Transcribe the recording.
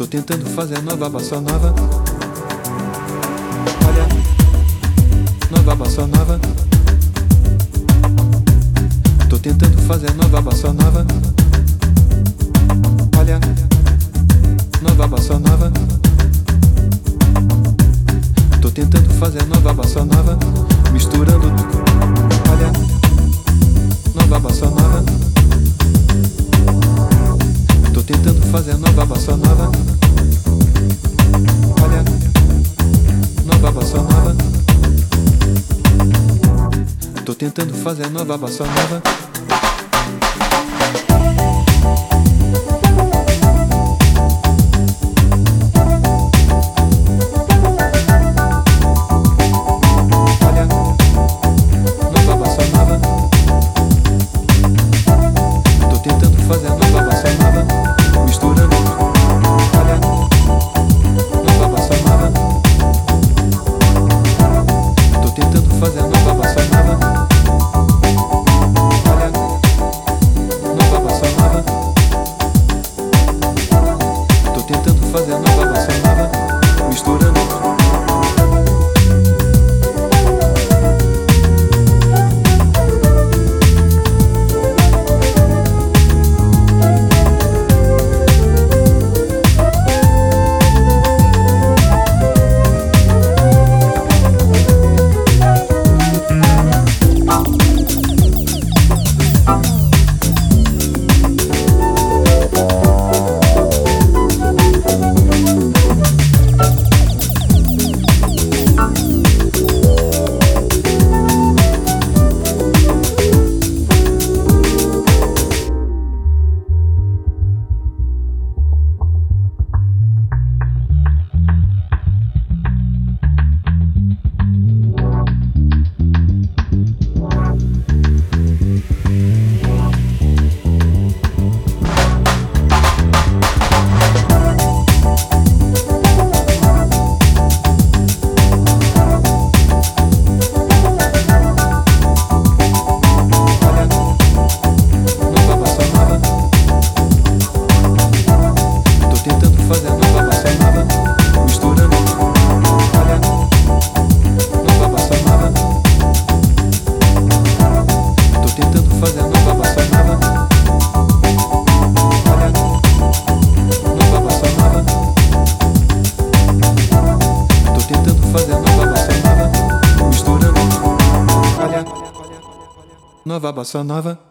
Tô tentando fazer nova bossa nova. Olha, nova bossa nova. Tô tentando fazer nova bossa nova. Olha, nova bossa nova. tentando fazer nova, bossa nova. fazendo baba sonava. nova baba sonava, misturando. Olha, nova bossa nova.